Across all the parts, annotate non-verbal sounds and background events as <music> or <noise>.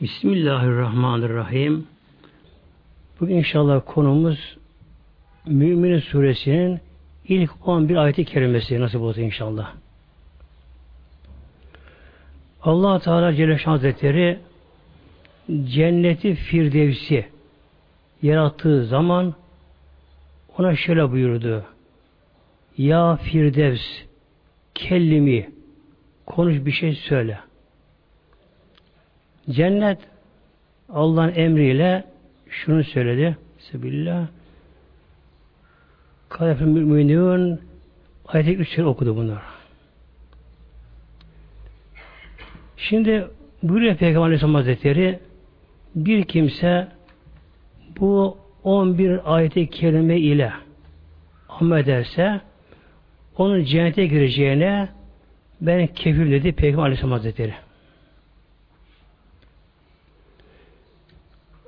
Bismillahirrahmanirrahim. Bugün inşallah konumuz Mümin Suresinin ilk 11 ayeti kerimesi nasip olsun inşallah. allah Teala Celle Hazretleri cenneti firdevsi yarattığı zaman ona şöyle buyurdu. Ya Firdevs kellimi konuş bir şey söyle. Cennet Allah'ın emriyle şunu söyledi. Sebillah. Kâlefil müminun ayet-i üç okudu bunlar. Şimdi buyuruyor Peygamber Aleyhisselam Hazretleri bir kimse bu 11 ayet-i kerime ile amel ederse onun cennete gireceğine ben kefil dedi Peygamber Aleyhisselam Hazretleri.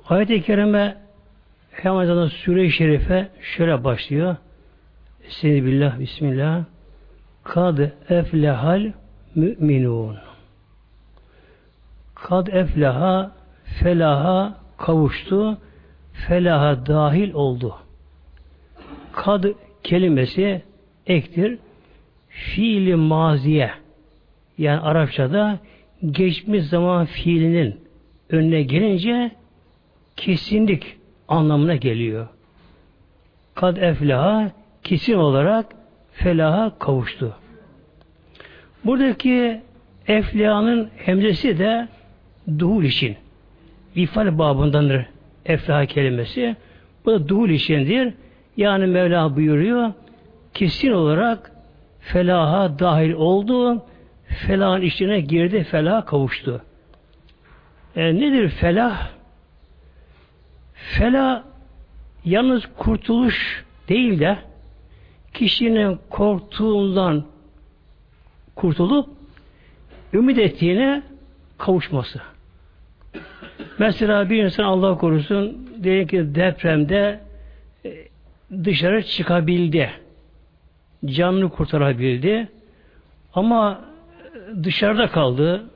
Ayet-i Kerime Ramazan'ın Sure-i Şerife şöyle başlıyor. Bismillah, Bismillah. Kad eflehal müminun. Kad efleha felaha kavuştu. Felaha dahil oldu. Kad kelimesi ektir. Fiili maziye yani Arapçada geçmiş zaman fiilinin önüne gelince kesinlik anlamına geliyor. Kad eflaha kesin olarak felaha kavuştu. Buradaki eflahanın hemzesi de duhul için. İfal babındandır eflaha kelimesi. Bu da duhul içindir. Yani Mevla buyuruyor kesin olarak felaha dahil oldu. Felahın içine girdi, felaha kavuştu. E, nedir felah? Fela yalnız kurtuluş değil de kişinin korktuğundan kurtulup ümit ettiğine kavuşması. Mesela bir insan Allah korusun diyelim ki depremde e, dışarı çıkabildi. Canını kurtarabildi. Ama dışarıda kaldı.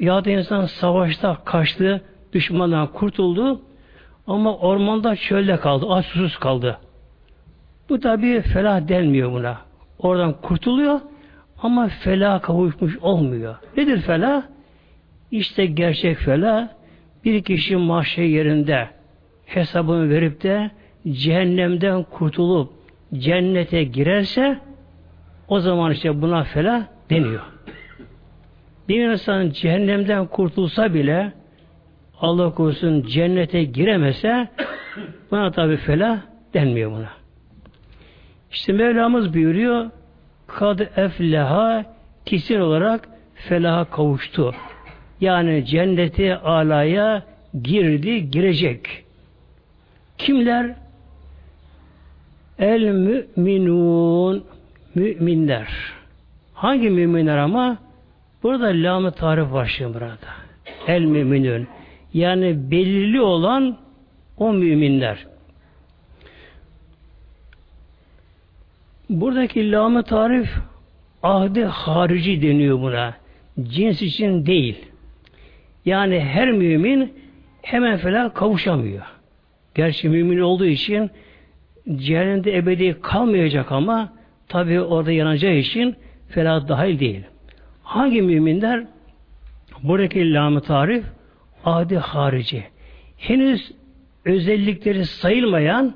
Ya da insan savaşta kaçtı, düşmandan kurtuldu. Ama ormanda çölde kaldı, aç susuz kaldı. Bu tabi felah denmiyor buna. Oradan kurtuluyor ama felah kavuşmuş olmuyor. Nedir felah? İşte gerçek felah bir kişi mahşer yerinde hesabını verip de cehennemden kurtulup cennete girerse o zaman işte buna felah deniyor. Bir insan cehennemden kurtulsa bile Allah korusun cennete giremese <coughs> buna tabi felah denmiyor buna. İşte Mevlamız buyuruyor kad efleha kesin olarak felaha kavuştu. Yani cenneti alaya girdi, girecek. Kimler? El müminun müminler. Hangi müminler ama? Burada lam-ı tarif başlıyor burada. El müminun. Yani belirli olan o müminler. Buradaki lam tarif ahdi harici deniyor buna. Cins için değil. Yani her mümin hemen falan kavuşamıyor. Gerçi mümin olduğu için cehennemde ebedi kalmayacak ama tabi orada yanacağı için felah dahil değil. Hangi müminler? Buradaki lam tarif adi harici. Henüz özellikleri sayılmayan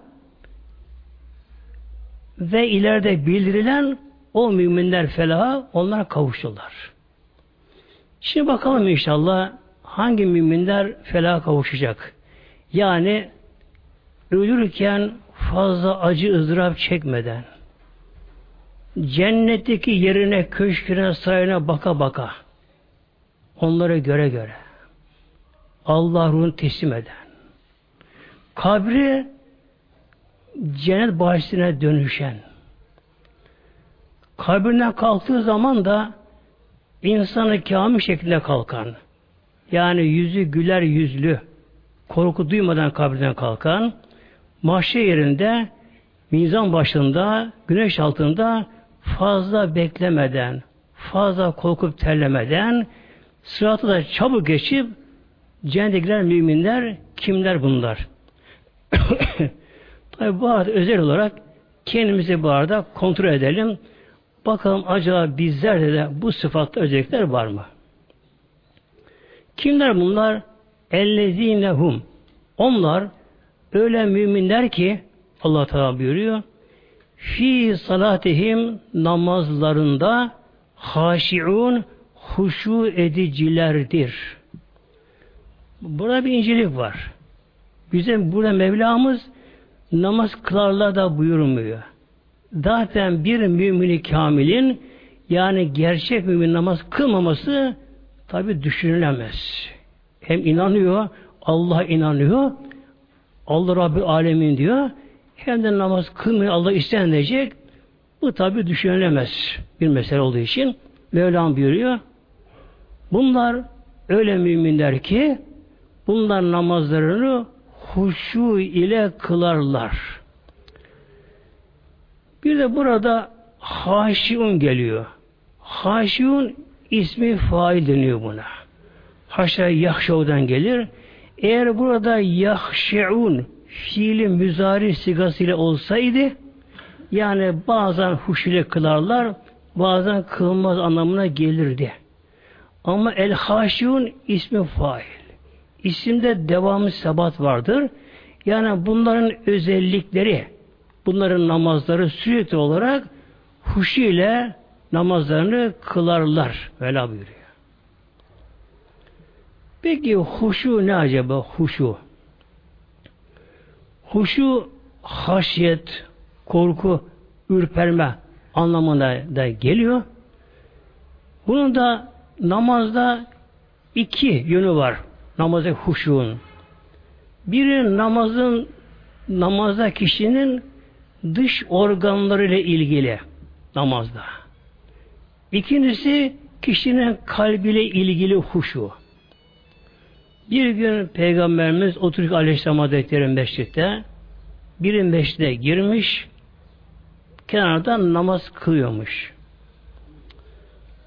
ve ileride bildirilen o müminler felaha onlara kavuştular. Şimdi bakalım inşallah hangi müminler felaha kavuşacak. Yani ölürken fazla acı ızdırap çekmeden cennetteki yerine, köşküne, sarayına baka baka onlara göre göre Allah ruhunu teslim eden. Kabri cennet bahçesine dönüşen. Kabrinden kalktığı zaman da insanı kamil şeklinde kalkan. Yani yüzü güler yüzlü, korku duymadan kabrinden kalkan, mahşer yerinde mizan başında, güneş altında fazla beklemeden, fazla korkup terlemeden sıratı da çabuk geçip Cennete müminler kimler bunlar? <coughs> Tabi bu arada özel olarak kendimizi bu arada kontrol edelim. Bakalım acaba bizlerde de bu sıfatlı özellikler var mı? Kimler bunlar? Ellezinehum. Onlar öyle müminler ki Allah Teala buyuruyor. Fi salatihim namazlarında haşiun huşu edicilerdir. Burada bir incelik var. Bize burada Mevlamız namaz kılarlar da buyurmuyor. Zaten bir mümini kamilin yani gerçek mümin namaz kılmaması tabi düşünülemez. Hem inanıyor, Allah inanıyor, Allah Rabbi Alemin diyor, hem de namaz kılmıyor, Allah istenecek. Bu tabi düşünülemez bir mesele olduğu için. Mevlam buyuruyor. Bunlar öyle müminler ki bunlar namazlarını huşu ile kılarlar. Bir de burada haşiun geliyor. Haşiun ismi fail deniyor buna. Haşa yahşavdan gelir. Eğer burada yahşeun fiili müzari sigasıyla olsaydı yani bazen huş ile kılarlar bazen kılmaz anlamına gelirdi. Ama el haşiun ismi fail. İsimde devamlı sebat vardır. Yani bunların özellikleri, bunların namazları sürekli olarak huşu ile namazlarını kılarlar. Vela buyuruyor. Peki huşu ne acaba huşu? Huşu haşyet, korku, ürperme anlamına da geliyor. Bunun da namazda iki yönü var. Namazda huşuğun. Biri namazın namazda kişinin dış organları ile ilgili namazda. İkincisi kişinin kalbiyle ilgili huşu. Bir gün Peygamberimiz oturup Aleyhisselam Hazretleri mescitte biri mescide girmiş kenardan namaz kılıyormuş.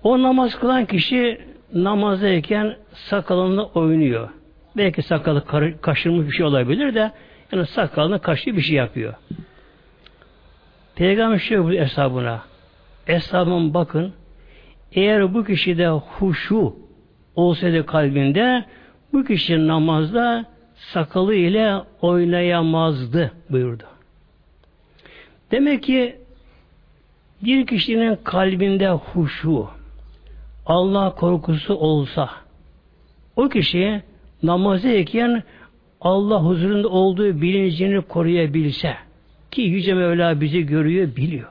O namaz kılan kişi namazdayken sakalını oynuyor. Belki sakalı kaşırmış bir şey olabilir de yani sakalını kaşığı bir şey yapıyor. Peygamber şöyle bu hesabına. Hesabın bakın eğer bu kişide huşu olsaydı kalbinde bu kişi namazda sakalı ile oynayamazdı buyurdu. Demek ki bir kişinin kalbinde huşu, Allah korkusu olsa, o kişi namazdayken Allah huzurunda olduğu bilincini koruyabilse, ki Yüce Mevla bizi görüyor, biliyor.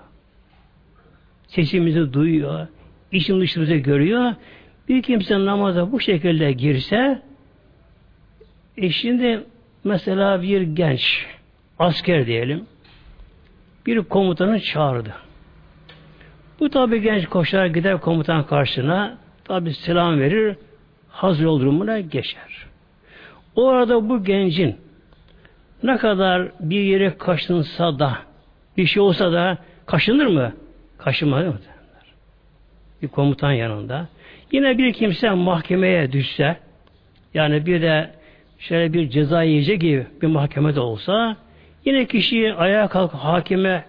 Sesimizi duyuyor, işin dışımızı görüyor. Bir kimse namaza bu şekilde girse, e şimdi mesela bir genç, asker diyelim, bir komutanı çağırdı. Bu tabi genç koşar gider komutan karşısına tabi selam verir hazır ol durumuna geçer. O arada bu gencin ne kadar bir yere kaşınsa da bir şey olsa da kaşınır mı? Kaşınmaz mı? Bir komutan yanında. Yine bir kimse mahkemeye düşse yani bir de şöyle bir ceza yiyecek gibi bir mahkemede olsa yine kişi ayağa kalk hakime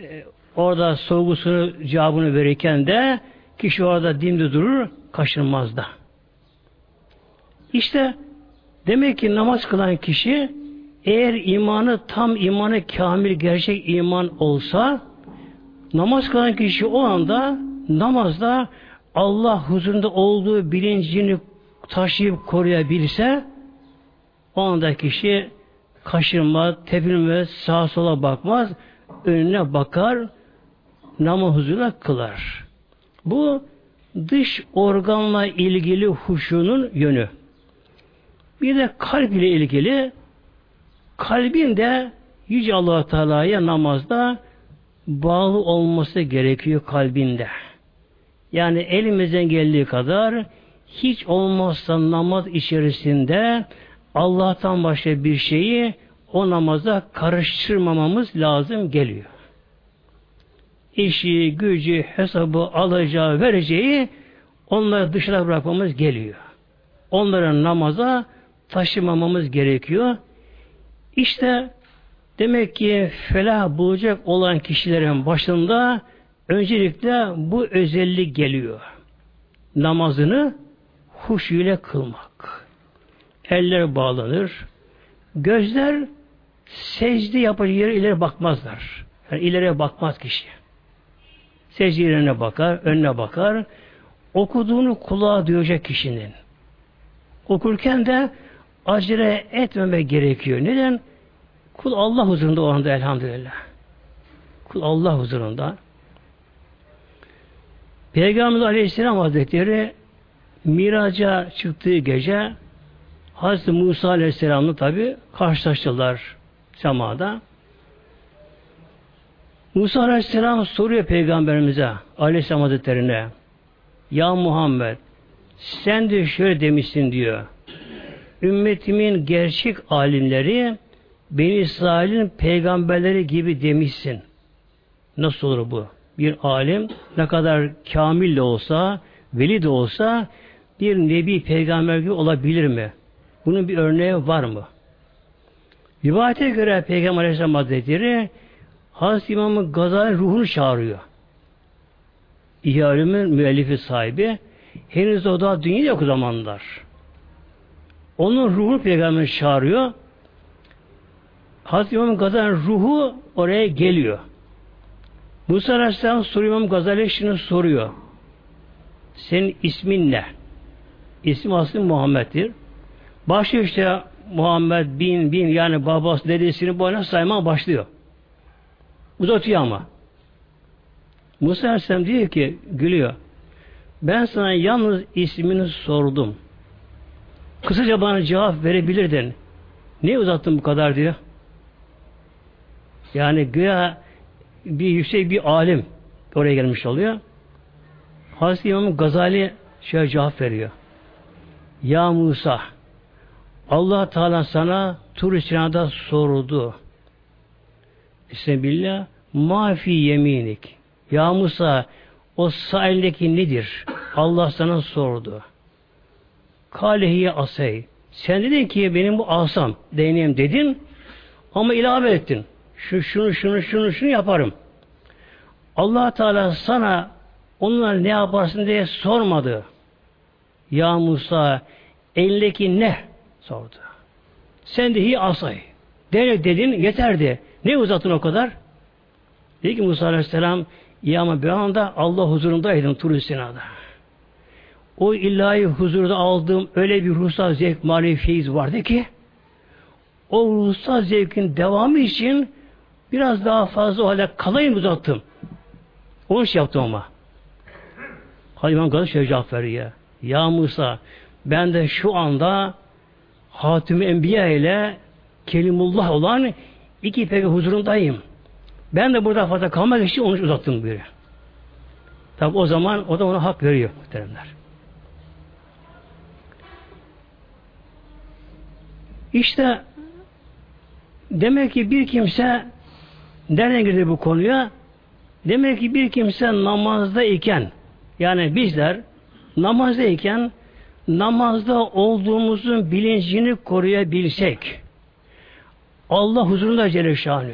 e, orada sorgusunu cevabını verirken de kişi orada dimdi durur kaşınmaz da. İşte demek ki namaz kılan kişi eğer imanı tam imanı kamil gerçek iman olsa namaz kılan kişi o anda namazda Allah huzurunda olduğu bilincini taşıyıp koruyabilse o anda kişi kaşınmaz, tepinmez, sağa sola bakmaz, önüne bakar, namaz kılar. Bu dış organla ilgili huşunun yönü. Bir de kalp ile ilgili kalbin de Yüce allah Teala'ya namazda bağlı olması gerekiyor kalbinde. Yani elimizden geldiği kadar hiç olmazsa namaz içerisinde Allah'tan başka bir şeyi o namaza karıştırmamamız lazım geliyor. İşi, gücü, hesabı, alacağı, vereceği onları dışına bırakmamız geliyor. onların namaza taşımamamız gerekiyor. İşte demek ki felah bulacak olan kişilerin başında öncelikle bu özellik geliyor. Namazını huş ile kılmak. Eller bağlanır. Gözler secde yapacak yere ileri bakmazlar. Yani ileriye bakmaz kişi. Secde yerine bakar, önüne bakar. Okuduğunu kulağa duyacak kişinin. Okurken de acele etmeme gerekiyor. Neden? Kul Allah huzurunda o anda elhamdülillah. Kul Allah huzurunda. Peygamber Aleyhisselam Hazretleri Miraca çıktığı gece Hazreti Musa Aleyhisselam'la tabi karşılaştılar semada. Musa Aleyhisselam soruyor Peygamberimize Aleyhisselam Hazretleri'ne Ya Muhammed sen de şöyle demişsin diyor. Ümmetimin gerçek alimleri Beni İsrail'in peygamberleri gibi demişsin. Nasıl olur bu? Bir alim ne kadar kamil de olsa, veli de olsa bir nebi peygamber gibi olabilir mi? Bunun bir örneği var mı? Rivayete göre Peygamber Aleyhisselam Hazretleri Hazreti İmam Gazali ruhunu çağırıyor. İhya müellifi sahibi. Henüz o da dünya yok zamanlar. Onun ruhu peygamber çağırıyor. Hazreti İmam Gazali'nin ruhu oraya geliyor. Musa Aleyhisselam soruyor İmam Gazali şunu soruyor. Senin ismin ne? İsmi aslında Muhammed'dir. Başlıyor işte Muhammed bin bin yani babası dedesini boyuna saymaya başlıyor. Uzatıyor ama. Musa Aleyhisselam diyor ki gülüyor. Ben sana yalnız ismini sordum. Kısaca bana cevap verebilirdin. Niye uzattın bu kadar diyor. Yani güya bir yüksek bir alim oraya gelmiş oluyor. Hazreti İmam Gazali şöyle cevap veriyor. Ya Musa Allah Teala sana Tur Sina'da sordu. Bismillah mafi yeminik. Ya Musa o sahildeki nedir? Allah sana sordu. Kalehiye asay. Sen dedin ki benim bu asam, değneğim dedin ama ilave ettin. Şu, şunu, şunu, şunu, şunu yaparım. allah Teala sana onlar ne yaparsın diye sormadı. Ya Musa elindeki ne? sordu. Sen de hi asay. Değnek dedin yeterdi. Ne uzattın o kadar? Dedi ki Musa Aleyhisselam ya ama bir anda Allah huzurundaydım Tur Sina'da. O ilahi huzurda aldığım öyle bir ruhsal zevk, manevi feyiz vardı ki o ruhsal zevkin devamı için biraz daha fazla o halde kalayım uzattım. Onu şey yaptım ama. Hayvan kadar şöyle cevap veriyor. Ya Musa ben de şu anda Hatim-i Enbiya ile Kelimullah olan iki peygamber huzurundayım. Ben de burada fazla kalmak için onu uzattım buyuruyor. Tabi o zaman o da ona hak veriyor muhteremler. İşte demek ki bir kimse nereden girdi bu konuya? Demek ki bir kimse namazda iken yani bizler namazda iken namazda olduğumuzun bilincini koruyabilsek Allah huzurunda Celle Şanı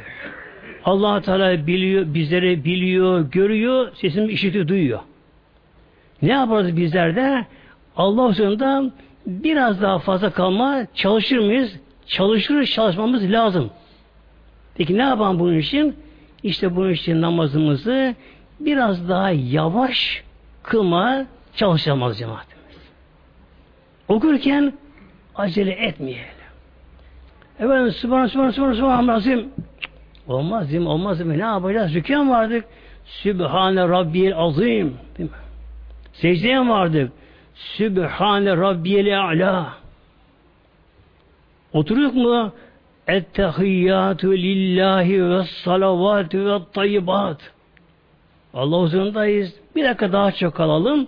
allah Teala biliyor, bizleri biliyor, görüyor, sesimi işitiyor, duyuyor. Ne yaparız bizler de? Allah huzurunda biraz daha fazla kalma çalışır mıyız? Çalışırız, çalışmamız lazım. Peki ne yapalım bunun için? İşte bunun için namazımızı biraz daha yavaş kılma çalışamaz cemaatimiz. Okurken acele etmeyelim. Efendim Sübhan Sübhan Sübhan Sübhan Azim Olmaz değil mi? Olmaz değil mi? Ne yapacağız? Rükû vardık. Sübhane Rabbiyel Azim. Değil mi? Secdeye vardık. Sübhane Rabbiyel A'la. Oturuyor mu? Ettehiyyatü lillahi ve salavatü ve tayyibat. Allah huzurundayız. Bir dakika daha çok kalalım.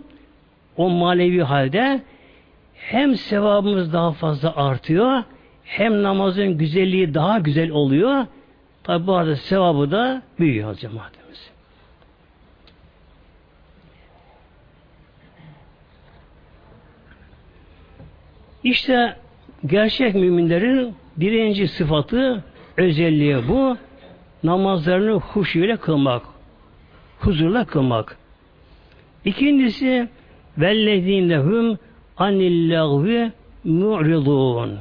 O manevi halde hem sevabımız daha fazla artıyor hem namazın güzelliği daha güzel oluyor Tabi bu arada sevabı da büyüyor cemaatimiz. İşte gerçek müminlerin birinci sıfatı, özelliği bu. Namazlarını huşuyla kılmak. Huzurla kılmak. İkincisi vellezînehum anillâhvi mu'ridûn.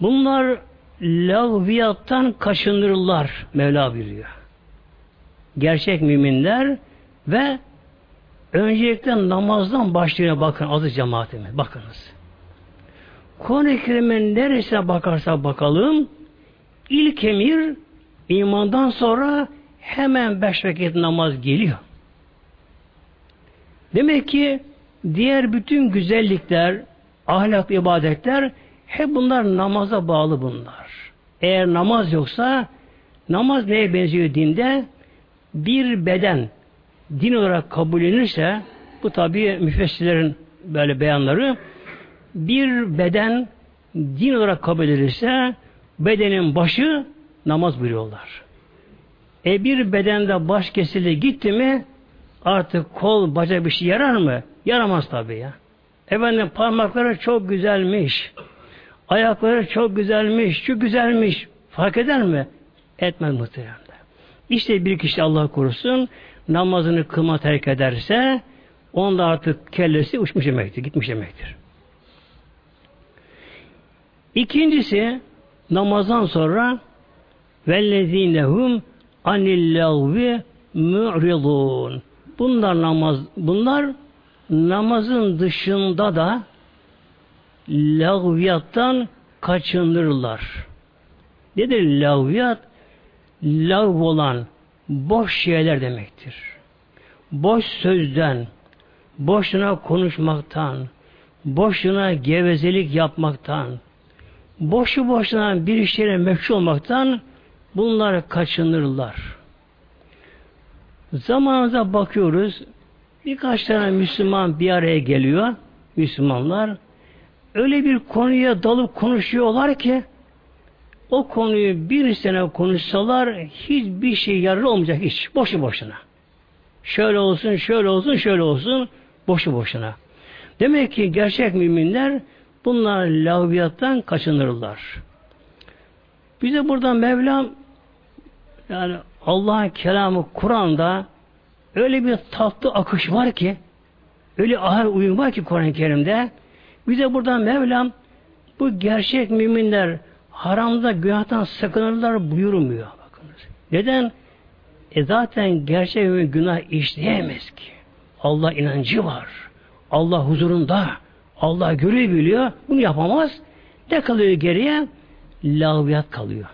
Bunlar lağviyattan kaçınırlar Mevla biliyor. Gerçek müminler ve öncelikle namazdan başlıyor bakın adı cemaatime bakınız. Kuran-ı Kerim'in neresine bakarsa bakalım ilk emir imandan sonra hemen beş vakit namaz geliyor. Demek ki diğer bütün güzellikler, ahlak, ibadetler hep bunlar namaza bağlı bunlar. Eğer namaz yoksa namaz neye benziyor dinde? Bir beden din olarak kabul edilirse bu tabi müfessirlerin böyle beyanları bir beden din olarak kabul edilirse bedenin başı namaz buyuruyorlar. E bir bedende baş kesildi gitti mi artık kol, bacak bir şey yarar mı? Yaramaz tabi ya. Efendim parmakları çok güzelmiş. Ayakları çok güzelmiş, şu güzelmiş. Fark eder mi? Etmez muhtemelen. İşte bir kişi Allah korusun namazını kılma terk ederse onda artık kellesi uçmuş demektir, gitmiş demektir. İkincisi namazdan sonra vellezinehum anillâhvi mu'ridun. Bunlar namaz, bunlar namazın dışında da lağviyattan kaçınırlar. Nedir lağviyat? Lağv olan boş şeyler demektir. Boş sözden, boşuna konuşmaktan, boşuna gevezelik yapmaktan, boşu boşuna bir işlere meşgul olmaktan bunlar kaçınırlar. Zamanımıza bakıyoruz, birkaç tane Müslüman bir araya geliyor, Müslümanlar, öyle bir konuya dalıp konuşuyorlar ki o konuyu bir sene konuşsalar hiçbir şey yararı olmayacak hiç. Boşu boşuna. Şöyle olsun, şöyle olsun, şöyle olsun. Boşu boşuna. Demek ki gerçek müminler bunlar laviyattan kaçınırlar. Bize buradan Mevlam yani Allah'ın kelamı Kur'an'da öyle bir tatlı akış var ki öyle ahir uyum var ki Kur'an-ı Kerim'de bize buradan Mevlam bu gerçek müminler haramda günahtan sakınırlar buyurmuyor. Bakınız. Neden? E zaten gerçek mümin günah işleyemez ki. Allah inancı var. Allah huzurunda. Allah görüyor biliyor. Bunu yapamaz. Ne kalıyor geriye? Laviyat kalıyor.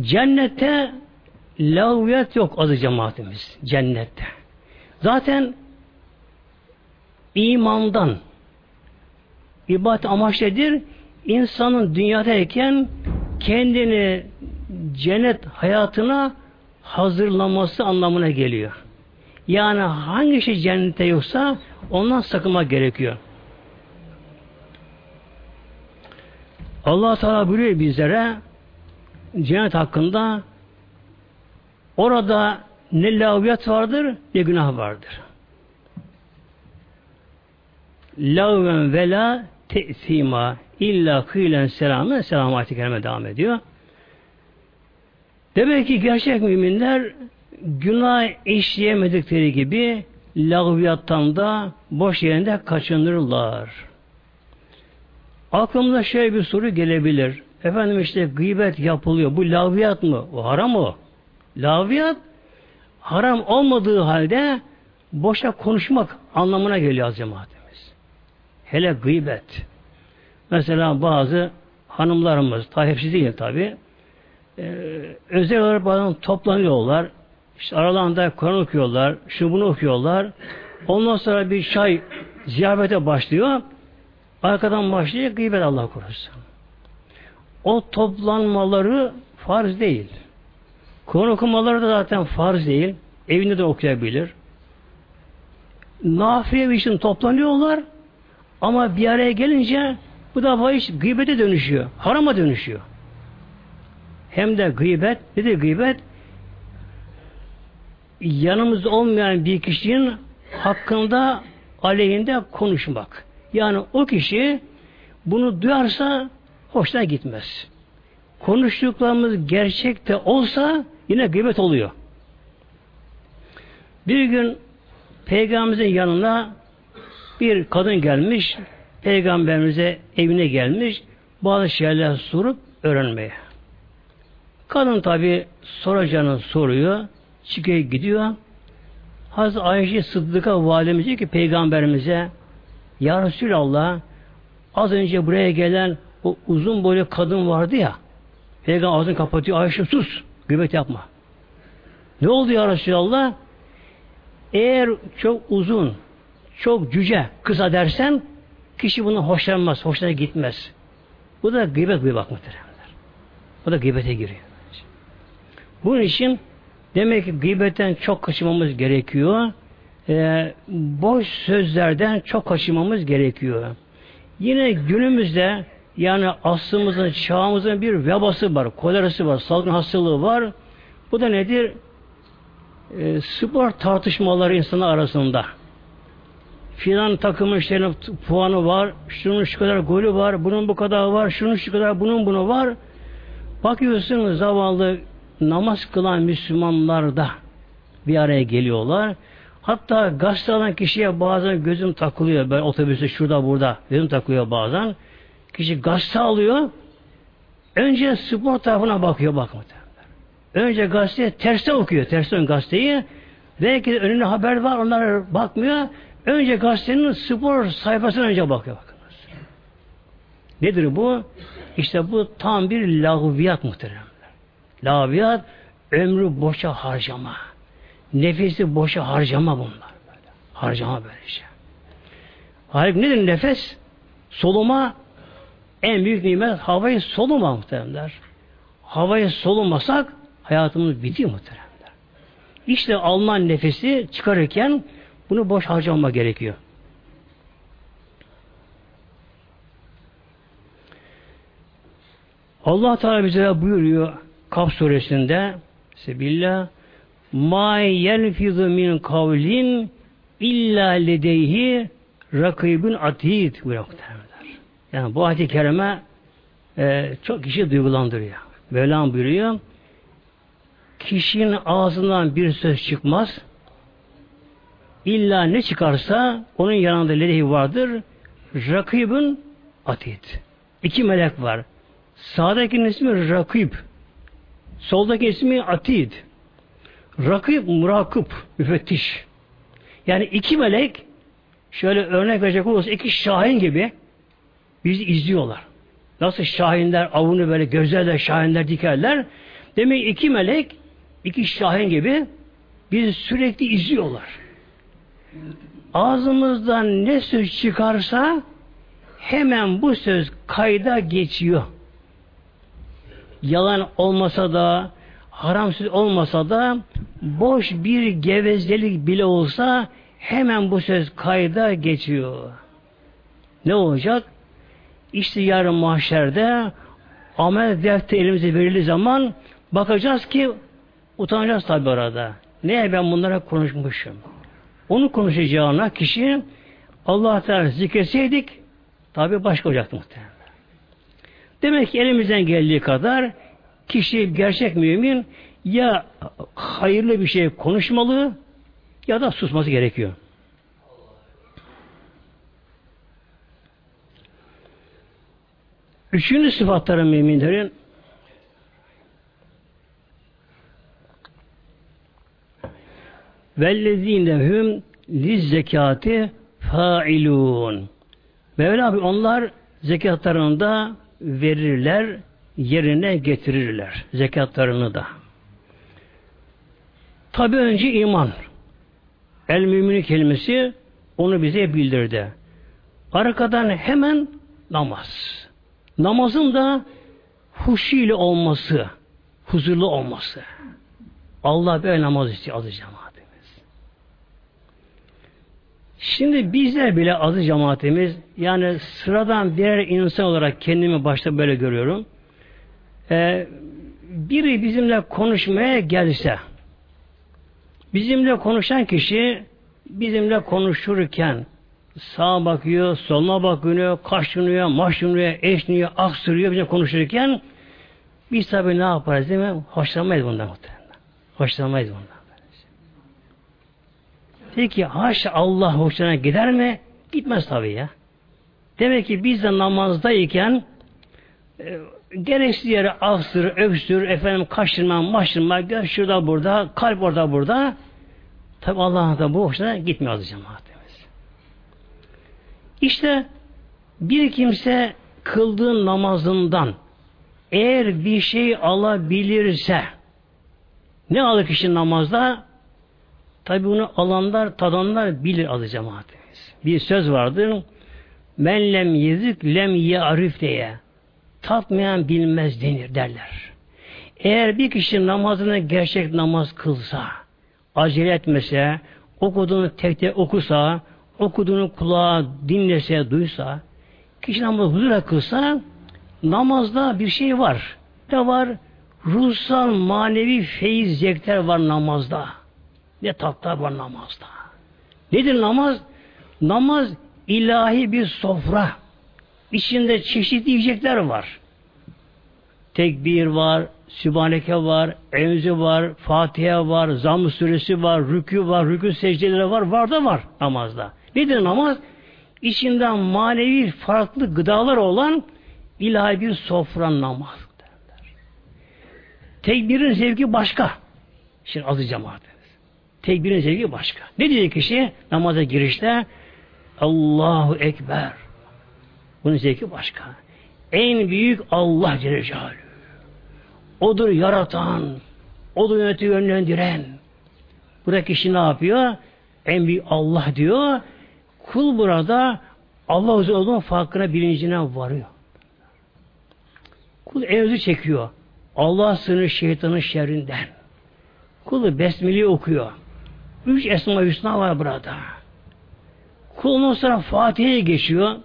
Cennette laviyat yok azı cemaatimiz. Cennette. Zaten imandan ibadet amaç nedir? İnsanın dünyadayken kendini cennet hayatına hazırlaması anlamına geliyor. Yani hangi şey cennette yoksa ondan sakınma gerekiyor. Allah Teala buyuruyor bizlere cennet hakkında orada ne laviyat vardır ne günah vardır. Lavven ve la te'sima illa kıylen selamı selam ayeti kerime devam ediyor. Demek ki gerçek müminler günah işleyemedikleri gibi lağviyattan da boş yerinde kaçınırlar. Aklımda şöyle bir soru gelebilir. Efendim işte gıybet yapılıyor. Bu laviyat mı? O haram o. Laviyat haram olmadığı halde boşa konuşmak anlamına geliyor az cemaatimiz. Hele gıybet. Mesela bazı hanımlarımız, hepsi değil tabi, e, özel olarak bazen toplanıyorlar, işte aralarında Kur'an okuyorlar, şu bunu okuyorlar. Ondan sonra bir çay ziyafete başlıyor. Arkadan başlıyor gıybet Allah korusun. O toplanmaları farz değil. Kur'an okumaları da zaten farz değil. Evinde de okuyabilir. Nafile için toplanıyorlar ama bir araya gelince bu defa iş gıybete dönüşüyor. Harama dönüşüyor. Hem de gıybet, ne de gıybet? Yanımızda olmayan bir kişinin hakkında aleyhinde konuşmak. Yani o kişi bunu duyarsa hoşuna gitmez. Konuştuklarımız gerçekte olsa yine gıybet oluyor. Bir gün Peygamberimizin yanına bir kadın gelmiş, Peygamberimize evine gelmiş, bazı şeyler sorup öğrenmeye. Kadın tabi soracağını soruyor, çıkıyor gidiyor. Hazreti Ayşe Sıddık'a validemiz diyor ki Peygamberimize Ya Resulallah az önce buraya gelen o uzun boylu kadın vardı ya Peygamber ağzını kapatıyor. Ayşe sus. Gıybet yapma. Ne oldu ya Resulallah? Eğer çok uzun, çok cüce, kısa dersen kişi bunu hoşlanmaz, hoşuna gitmez. Bu da gıybet bak muhteremler. Bu da gıybete giriyor. Bunun için demek ki gıybetten çok kaçınmamız gerekiyor. Ee, boş sözlerden çok kaçınmamız gerekiyor. Yine günümüzde yani aslımızın, çağımızın bir vebası var, kolerası var, salgın hastalığı var. Bu da nedir? E, spor tartışmaları insanlar arasında. Filan takımın işte puanı var, şunun şu kadar golü var, bunun bu kadar var, şunun şu kadar, bunun bunu var. Bakıyorsun zavallı namaz kılan Müslümanlar da bir araya geliyorlar. Hatta gazete alan kişiye bazen gözüm takılıyor. Ben otobüste şurada burada gözüm takılıyor bazen. Kişi gazete alıyor. Önce spor tarafına bakıyor bakma. Önce gazeteye terste okuyor. Tersten gazeteyi. Belki de önüne haber var. Onlara bakmıyor. Önce gazetenin spor sayfasına önce bakıyor. Bakınız. Nedir bu? İşte bu tam bir lağviyat muhteremler. Lağviyat ömrü boşa harcama. Nefesi boşa harcama bunlar. Böyle. Harcama böyle şey. Halbuki nedir nefes? Soluma en büyük nimet havayı soluma muhteremler. Havayı solumasak hayatımız bitiyor muhteremler. İşte alınan nefesi çıkarırken bunu boş harcama gerekiyor. Allah Teala bize buyuruyor Kaf suresinde Sebillah Ma yelfizu min kavlin illa ledeyhi rakibun atid buyuruyor yani bu ayet-i kerime e, çok kişi duygulandırıyor. Mevlam buyuruyor. Kişinin ağzından bir söz çıkmaz. İlla ne çıkarsa onun yanında ledehi vardır. Rakibun atid. İki melek var. Sağdaki ismi rakib. Soldaki ismi atid. Rakib murakip, müfettiş. Yani iki melek şöyle örnek verecek olursa iki şahin gibi Bizi izliyorlar. Nasıl şahinler avını böyle gözlerle şahinler dikerler. Demek iki melek, iki şahin gibi bizi sürekli izliyorlar. Ağzımızdan ne söz çıkarsa hemen bu söz kayda geçiyor. Yalan olmasa da, haram söz olmasa da, boş bir gevezelik bile olsa hemen bu söz kayda geçiyor. Ne olacak? İşte yarın mahşerde amel defteri elimize verildiği zaman bakacağız ki utanacağız tabi arada. Neye ben bunlara konuşmuşum? Onu konuşacağına kişi Allah Teala zikretseydik tabi başka olacaktı muhtemelen. Demek ki elimizden geldiği kadar kişi gerçek mümin ya hayırlı bir şey konuşmalı ya da susması gerekiyor. Üçüncü sıfatları müminlerin vellezine hum liz zekati failun. Mevla abi onlar zekatlarını da verirler, yerine getirirler zekatlarını da. Tabi önce iman. El mümini kelimesi onu bize bildirdi. Arkadan hemen namaz. Namazın da huşiyle olması, huzurlu olması. Allah böyle namaz istiyor aziz cemaatimiz. Şimdi bizler bile aziz cemaatimiz yani sıradan birer insan olarak kendimi başta böyle görüyorum. Ee, biri bizimle konuşmaya gelse bizimle konuşan kişi bizimle konuşurken sağa bakıyor, soluna bakıyor, kaşınıyor, maşınıyor, eşniyor, aksırıyor bize konuşurken biz tabi ne yaparız değil mi? Hoşlanmayız bundan muhtemelen. Hoşlanmayız bundan. Peki haşa Allah hoşuna gider mi? Gitmez tabi ya. Demek ki biz de namazdayken e, gereksiz yere aksır, öksür, efendim kaşırma, maşırma, göz şurada burada, kalp orada burada. Tabi Allah'ın da bu hoşuna gitmiyor cemaatimiz. İşte bir kimse kıldığı namazından eğer bir şey alabilirse ne alır kişi namazda? Tabi bunu alanlar, tadanlar bilir adı cemaatimiz. Bir söz vardır. Men lem yezik lem yarif diye. Tatmayan bilmez denir derler. Eğer bir kişi namazını gerçek namaz kılsa, acele etmese, okuduğunu tek tek okusa, okuduğunu kulağa dinlese, duysa, kişi namazı huzura kılsa, namazda bir şey var. Ne var? Ruhsal, manevi feyiz, zevkler var namazda. Ne tatlar var namazda. Nedir namaz? Namaz ilahi bir sofra. İçinde çeşitli yiyecekler var. Tekbir var, Sübhaneke var, Enzi var, Fatiha var, Zam suresi var, Rükü var, Rükü secdeleri var, var da var namazda. Nedir namaz? İçinden manevi farklı gıdalar olan ilahi bir sofra namaz. Tekbirin zevki başka. Şimdi azı cemaatimiz. Tekbirin zevki başka. Ne diyecek kişi? Namaza girişte Allahu Ekber. Bunun zevki başka. En büyük Allah Celle Celaluhu. Odur yaratan, odur yöneti yönlendiren. Burada kişi ne yapıyor? En büyük Allah diyor. Kul burada Allah olduğunun farkına bilincine varıyor. Kul evzi çekiyor. Allah sınır şeytanın şerrinden. Kulu besmeli okuyor. Üç esma hüsna var burada. Kulunun sonra Fatiha'ya geçiyor.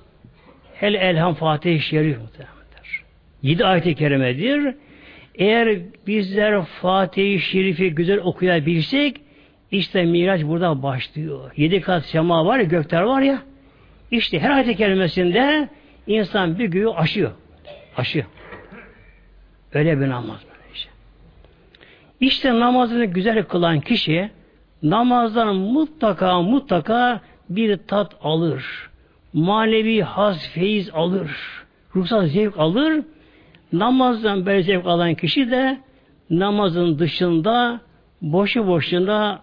El Elham Fatih-i Şerif muhtemelendir. Yedi ayet-i kerimedir. Eğer bizler Fatih-i Şerif'i güzel okuyabilsek işte Miraç burada başlıyor. Yedi kat sema var ya, gökler var ya. İşte her ayet-i kerimesinde insan bir göğü aşıyor. Aşıyor. Öyle bir namaz işte. İşte namazını güzel kılan kişi namazdan mutlaka mutlaka bir tat alır. Manevi haz, feyiz alır. Ruhsal zevk alır. Namazdan böyle zevk alan kişi de namazın dışında boşu boşuna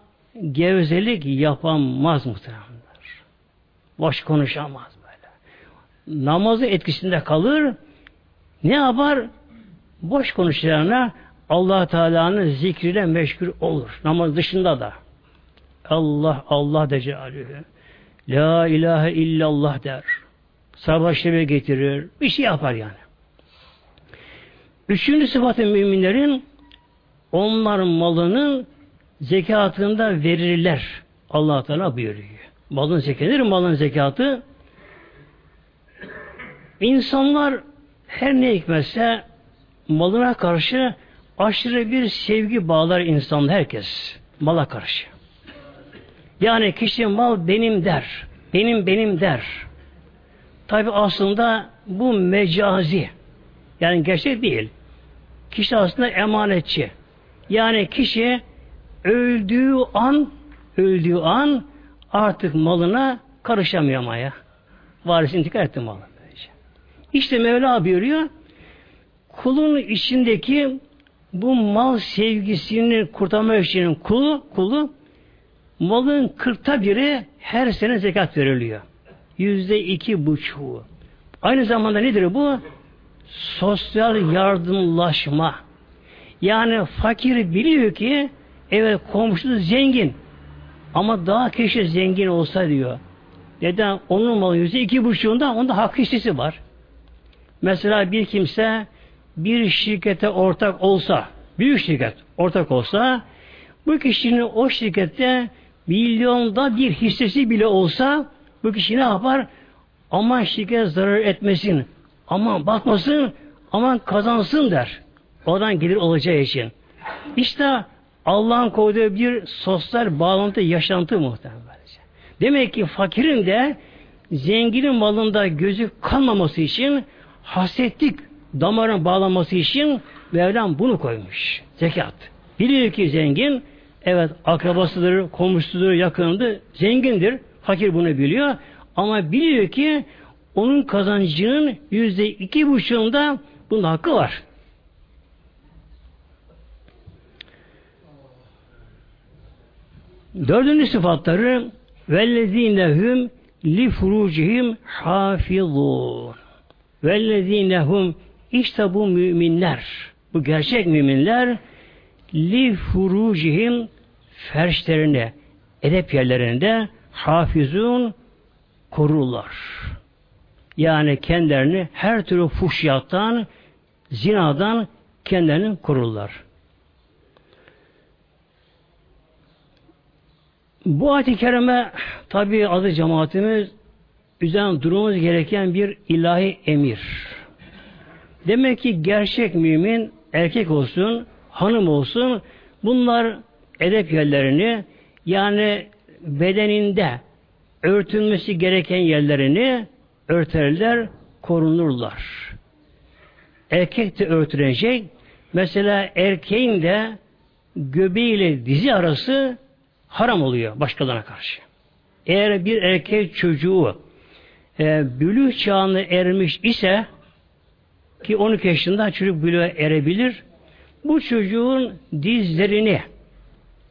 gevezelik yapamaz muhtemelenler. Boş konuşamaz böyle. Namazı etkisinde kalır. Ne yapar? Boş konuşacağına allah Teala'nın zikriyle meşgul olur. Namaz dışında da. Allah, Allah de Celaluhu. La ilahe illallah der. Sabah getirir. Bir şey yapar yani. Üçüncü sıfatı müminlerin onların malının zekatında verirler. Allah Teala buyuruyor. Malın zekatı malın zekatı. İnsanlar her ne hikmetse malına karşı aşırı bir sevgi bağlar insan herkes. Mala karşı. Yani kişi mal benim der. Benim benim der. Tabi aslında bu mecazi. Yani gerçek değil. Kişi aslında emanetçi. Yani kişi öldüğü an öldüğü an artık malına karışamıyor maya. Varis intikal etti malı. İşte Mevla buyuruyor kulun içindeki bu mal sevgisini kurtarmak için kulu, kulu malın kırkta biri her sene zekat veriliyor. Yüzde iki buçuğu. Aynı zamanda nedir bu? Sosyal yardımlaşma. Yani fakir biliyor ki evet komşusu zengin ama daha keşke zengin olsa diyor. Neden? Onun malı yüzde iki buçuğunda onda hak hissesi var. Mesela bir kimse bir şirkete ortak olsa, büyük şirket ortak olsa, bu kişinin o şirkette milyonda bir hissesi bile olsa, bu kişi ne yapar? Aman şirket zarar etmesin, aman batmasın, aman kazansın der. Oradan gelir olacağı için. İşte Allah'ın koyduğu bir sosyal bağlantı, yaşantı muhtemelen. Demek ki fakirin de zenginin malında gözü kalmaması için hasetlik damarın bağlanması için Mevlam bunu koymuş. Zekat. Biliyor ki zengin evet akrabasıdır, komşusudur, yakınındır, zengindir. Fakir bunu biliyor. Ama biliyor ki onun kazancının yüzde iki buçuğunda bunun hakkı var. Dördüncü sıfatları vellezinehum li furucihim hafizun. Vellezinehum işte bu müminler, bu gerçek müminler li furucihim ferşlerine, edep yerlerinde hafizun korurlar. Yani kendilerini her türlü fuhşiyattan, zinadan kendilerini korurlar. Bu ayet-i kerime tabi adı cemaatimiz üzerine durmamız gereken bir ilahi emir. Demek ki gerçek mümin erkek olsun, hanım olsun bunlar edep yerlerini yani bedeninde örtülmesi gereken yerlerini örterler, korunurlar. Erkek de örtülecek. Mesela erkeğin de göbeğiyle dizi arası haram oluyor başkalarına karşı. Eğer bir erkek çocuğu e, bülüğ çağını ermiş ise ki 12 yaşında çocuk bülüğe erebilir. Bu çocuğun dizlerini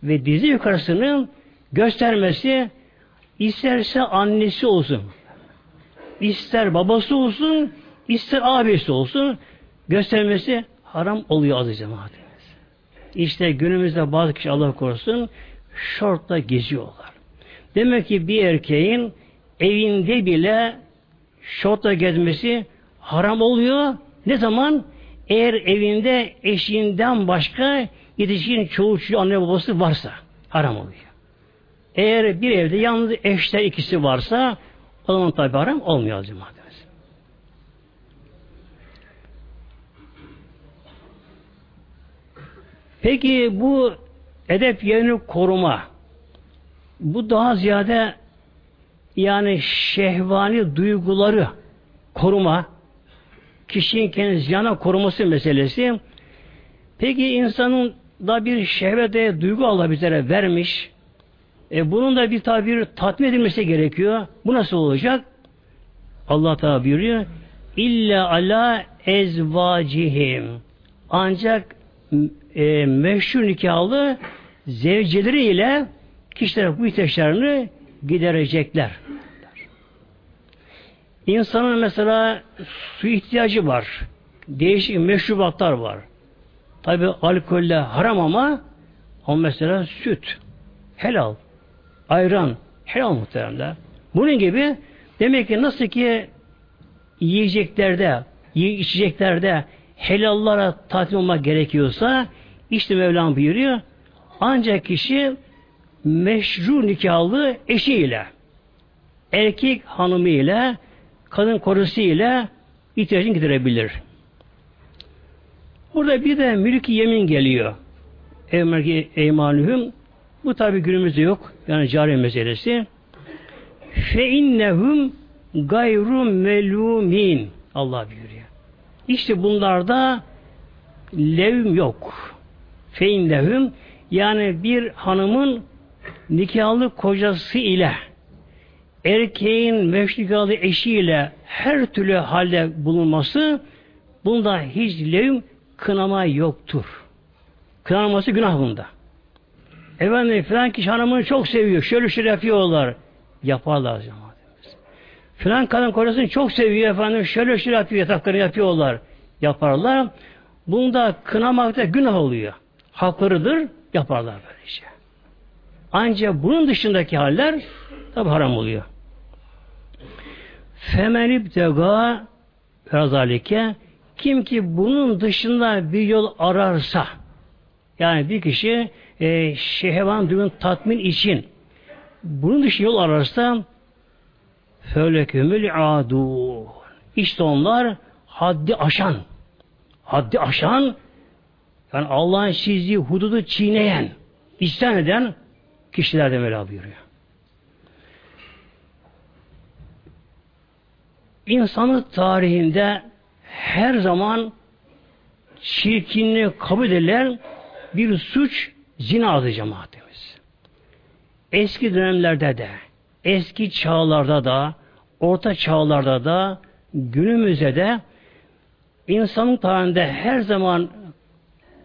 ve dizi yukarısını göstermesi isterse annesi olsun, ister babası olsun, ister abisi olsun göstermesi haram oluyor adı cemaatimiz. İşte günümüzde bazı kişi Allah korusun şortla geziyorlar. Demek ki bir erkeğin evinde bile şortla gezmesi haram oluyor. Ne zaman? Eğer evinde eşiğinden başka yetişkin çoğu çocuğu anne babası varsa haram oluyor. Eğer bir evde yalnız eşler ikisi varsa o zaman tabi haram olmuyor cemaatimiz. Peki bu edep yerini koruma bu daha ziyade yani şehvani duyguları koruma kişinin kendini ziyana koruması meselesi peki insanın da bir şehvete duygu Allah bizlere vermiş e bunun da bir tabir tatmin edilmesi gerekiyor. Bu nasıl olacak? Allah Teala buyuruyor illa ala ezvacihim ancak e, meşhur nikahlı zevceleriyle kişiler bu ihtiyaçlarını giderecekler. İnsanın mesela su ihtiyacı var. Değişik meşrubatlar var. Tabi alkolle haram ama o mesela süt, helal, ayran, helal muhteremler. Bunun gibi demek ki nasıl ki yiyeceklerde, içeceklerde helallara tatmin olmak gerekiyorsa işte Mevlam buyuruyor ancak kişi meşru nikahlı eşiyle erkek hanımı ile kadın korusu ile ihtiyacını giderebilir. Burada bir de mülk yemin geliyor. Emrki eymanühüm bu tabi günümüzde yok. Yani cari meselesi. Fe innehum gayru melumin Allah buyuruyor. İşte bunlarda levm yok. Fe innehum yani bir hanımın nikahlı kocası ile erkeğin meşrikalı eşiyle her türlü halde bulunması bunda hiç levm kınama yoktur. Kınaması günah bunda. Efendim filan kişi hanımını çok seviyor. Şöyle şöyle yapıyorlar. Yaparlar cemaatimiz. Filan kadın kocasını çok seviyor efendim. Şöyle şöyle yapıyor. Yataklarını yapıyorlar. Yaparlar. Bunda kınamakta günah oluyor. Haklarıdır. Yaparlar böylece. Ancak bunun dışındaki haller tabi haram oluyor. Femen ibtega razalike kim ki bunun dışında bir yol ararsa yani bir kişi e, şehvan duygun tatmin için bunun dışı yol ararsa fölekümül adu işte onlar haddi aşan haddi aşan yani Allah'ın çizdiği hududu çiğneyen, isyan eden kişiler de Mevla buyuruyor. İnsanlık tarihinde her zaman çirkinliği kabul edilen bir suç zina adı cemaatimiz. Eski dönemlerde de, eski çağlarda da, orta çağlarda da, günümüzde de insanın tarihinde her zaman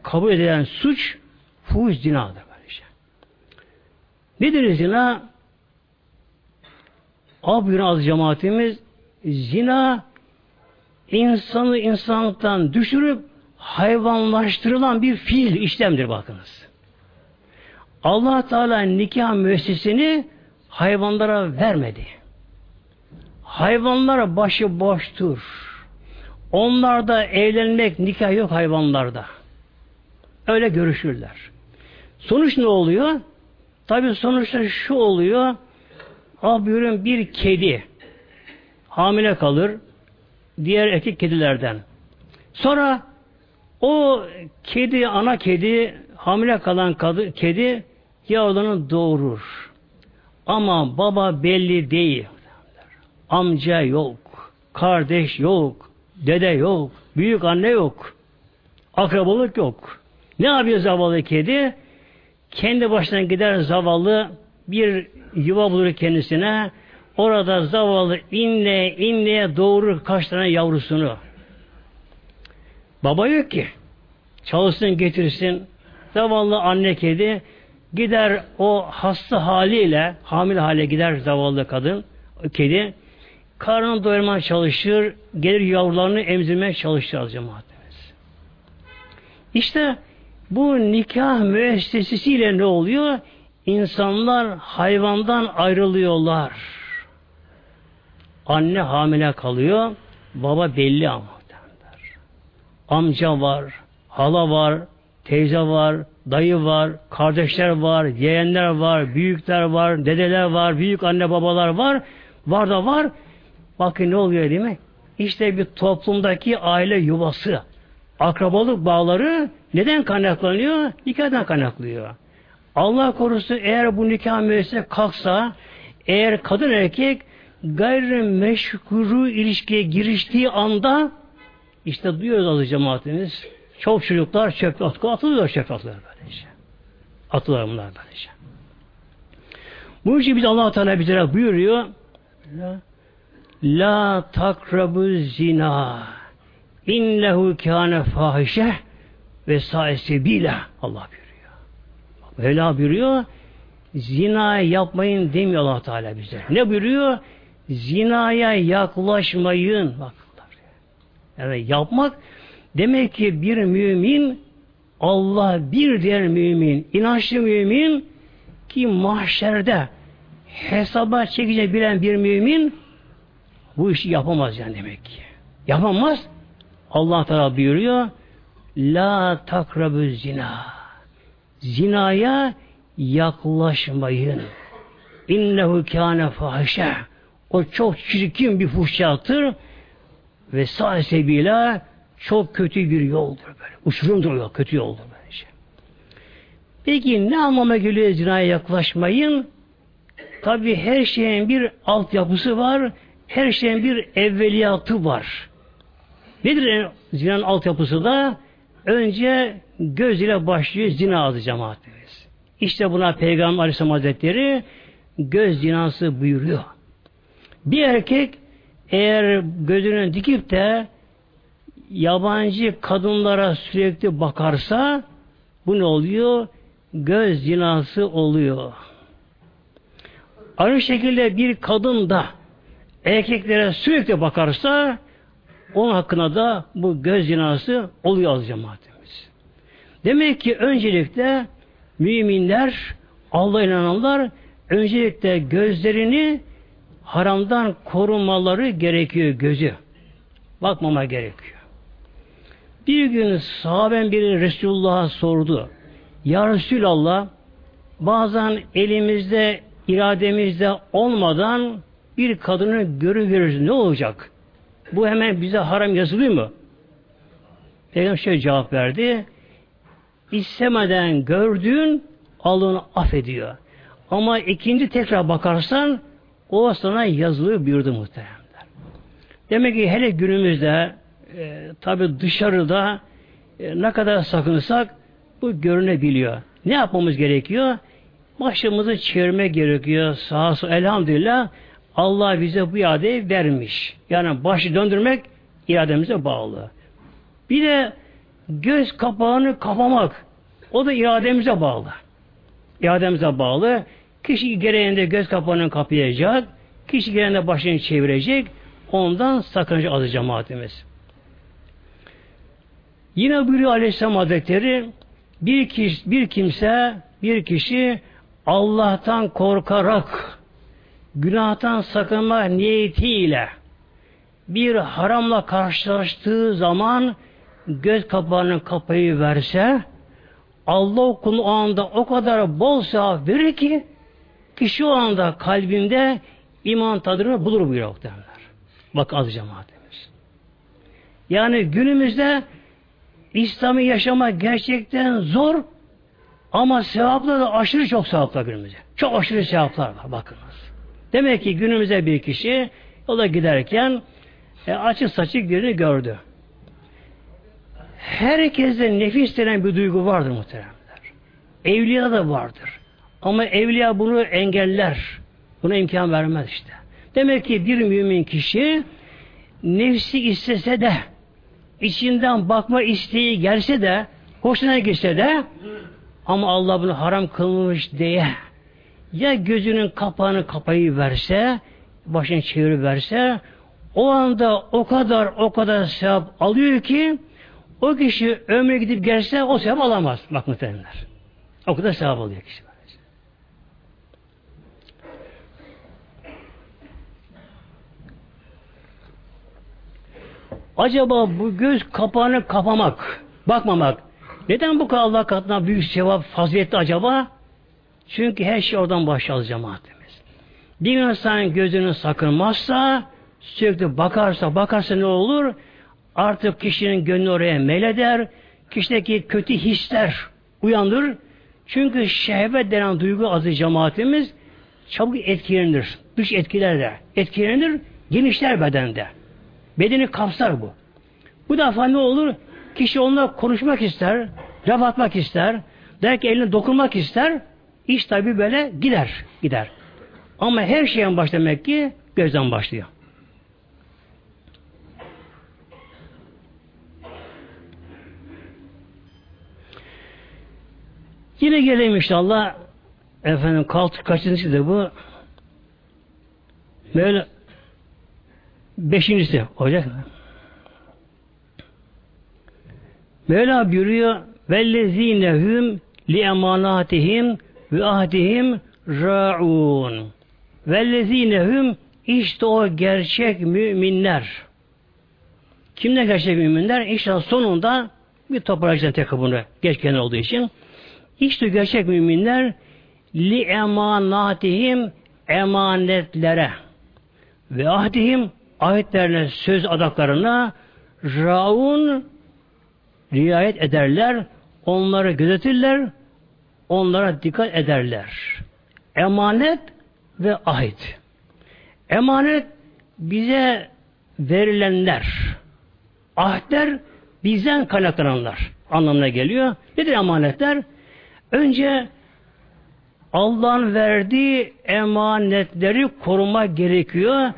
kabul edilen suç fuhuş zinadır. Böylece. Nedir zina? Abi az cemaatimiz zina insanı insanlıktan düşürüp hayvanlaştırılan bir fiil işlemdir bakınız. Allah Teala nikah müessesini hayvanlara vermedi. Hayvanlar başı boştur. Onlarda evlenmek, nikah yok hayvanlarda. Öyle görüşürler. Sonuç ne oluyor? Tabi sonuçta şu oluyor. Abiyürün bir kedi hamile kalır diğer erkek kedilerden. Sonra o kedi, ana kedi, hamile kalan kadı, kedi yavrularını doğurur. Ama baba belli değil. Amca yok, kardeş yok, dede yok, büyük anne yok, akrabalık yok. Ne yapıyor zavallı kedi? Kendi başına gider zavallı bir yuva bulur kendisine. Orada zavallı inle inleye doğurur kaç tane yavrusunu. Baba yok ki. Çalışsın getirsin. Zavallı anne kedi gider o hasta haliyle hamile hale gider zavallı kadın kedi karnını doyurmaya çalışır gelir yavrularını emzirmeye çalışır cemaatimiz. İşte nikah müessesesiyle ne oluyor? İnsanlar hayvandan ayrılıyorlar. Anne hamile kalıyor, baba belli ama. Amca var, hala var, teyze var, dayı var, kardeşler var, yeğenler var, büyükler var, dedeler var, büyük anne babalar var. Var da var. Bakın ne oluyor değil mi? İşte bir toplumdaki aile yuvası, akrabalık bağları neden kaynaklanıyor? Nikahdan kaynaklıyor. Allah korusun eğer bu nikah müessese kalksa, eğer kadın erkek gayri meşguru ilişkiye giriştiği anda işte duyuyoruz azı cemaatimiz. Çok çocuklar çöp atılıyor çöp atılıyor böylece. Atılıyor bunlar böylece. Bu için biz Allah Teala bize buyuruyor. La, la takrabu zina innehu kâne fahişe ve saesebile Allah buyuruyor. Mevla buyuruyor. Zina yapmayın demiyor Allah Teala bize. Ne buyuruyor? Zinaya yaklaşmayın. Bak yani yapmak demek ki bir mümin Allah bir diğer mümin, inançlı mümin ki mahşerde hesaba çekecek bilen bir mümin bu işi yapamaz yani demek ki. Yapamaz. Allah Teala buyuruyor La takrabü zina Zinaya yaklaşmayın. İnnehu kâne fahişe O çok çirkin bir fuhşattır ve sağ sebila çok kötü bir yoldur böyle. Uçurumdur yol, kötü yoldur böylece. Peki ne anlama geliyor zinaya yaklaşmayın? Tabi her şeyin bir altyapısı var, her şeyin bir evveliyatı var. Nedir zinanın altyapısı da? Önce göz ile başlıyor zina adı cemaatimiz. İşte buna Peygamber Aleyhisselam Hazretleri göz zinası buyuruyor. Bir erkek eğer gözünü dikip de yabancı kadınlara sürekli bakarsa bu ne oluyor? Göz zinası oluyor. Aynı şekilde bir kadın da erkeklere sürekli bakarsa onun hakkında da bu göz zinası oluyor cemaatimiz. Demek ki öncelikle müminler, Allah inananlar öncelikle gözlerini haramdan korunmaları gerekiyor gözü. Bakmama gerekiyor. Bir gün sahaben biri Resulullah'a sordu. Ya Resulallah bazen elimizde irademizde olmadan bir kadını görüyoruz. Ne olacak? Bu hemen bize haram yazılıyor mu? Peygamber şöyle cevap verdi. İstemeden gördüğün Allah'ını affediyor. Ama ikinci tekrar bakarsan o sana yazılı buyurdu muhteremler. Demek ki hele günümüzde e, tabi dışarıda e, ne kadar sakınsak bu görünebiliyor. Ne yapmamız gerekiyor? Başımızı çevirme gerekiyor. Sağa sola elhamdülillah Allah bize bu iadeyi vermiş. Yani başı döndürmek irademize bağlı. Bir de göz kapağını kapamak o da irademize bağlı. İrademize bağlı. Kişi gereğinde göz kapağını kapayacak. Kişi gereğinde başını çevirecek. Ondan sakınca azı cemaatimiz. Yine buyuruyor Aleyhisselam Hazretleri bir, kişi, bir kimse bir kişi Allah'tan korkarak günahtan sakınma niyetiyle bir haramla karşılaştığı zaman göz kapağını kapayı verse Allah okulu o anda o kadar bol sevap verir ki kişi o anda kalbinde iman tadını bulur buyuruyor muhtemelenler. Bak az cemaatimiz. Yani günümüzde İslam'ı yaşamak gerçekten zor ama sevaplar da aşırı çok sevaplar günümüzde. Çok aşırı sevaplar var bakınız. Demek ki günümüzde bir kişi yola giderken e, açık saçık birini gördü. Herkeste nefis denen bir duygu vardır muhteremler. Evliya da vardır. Ama evliya bunu engeller. Buna imkan vermez işte. Demek ki bir mümin kişi nefsi istese de içinden bakma isteği gelse de hoşuna gitse de ama Allah bunu haram kılmış diye ya gözünün kapağını kapayı verse başını çeviri verse o anda o kadar o kadar sevap alıyor ki o kişi ömre gidip gelse o sevap alamaz. Bak muhtemelenler. O kadar sevap alıyor kişi. Acaba bu göz kapağını kapamak, bakmamak neden bu kadar Allah katına büyük sevap faziletli acaba? Çünkü her şey oradan başlar cemaatimiz. Bir insan gözünü sakınmazsa, sürekli bakarsa, bakarsa ne olur? Artık kişinin gönlü oraya meyleder, kişideki kötü hisler uyanır. Çünkü şehvet denen duygu azı cemaatimiz çabuk etkilenir. Dış etkilerle etkilenir, genişler bedende. Bedeni kapsar bu. Bu defa ne olur? Kişi onunla konuşmak ister, laf atmak ister, belki eline dokunmak ister, iş tabi böyle gider, gider. Ama her şeyin baş demek ki gözden başlıyor. Yine gelelim inşallah. Efendim kalk kaçıncısı bu? Böyle beşincisi olacak mı? Mevla buyuruyor vellezinehum li emanatihim ve ahdihim ra'un. Vellezinehum işte o gerçek müminler. Kimler gerçek müminler? İşte sonunda bir toparlayacağım tekrar bunu geçken olduğu için. İşte gerçek müminler li emanatihim emanetlere ve ahdihim ayetlerine, söz adaklarına raun riayet ederler, onları gözetirler, onlara dikkat ederler. Emanet ve ahit. Emanet bize verilenler. Ahdler bizden kaynaklananlar anlamına geliyor. Nedir emanetler? Önce Allah'ın verdiği emanetleri koruma gerekiyor.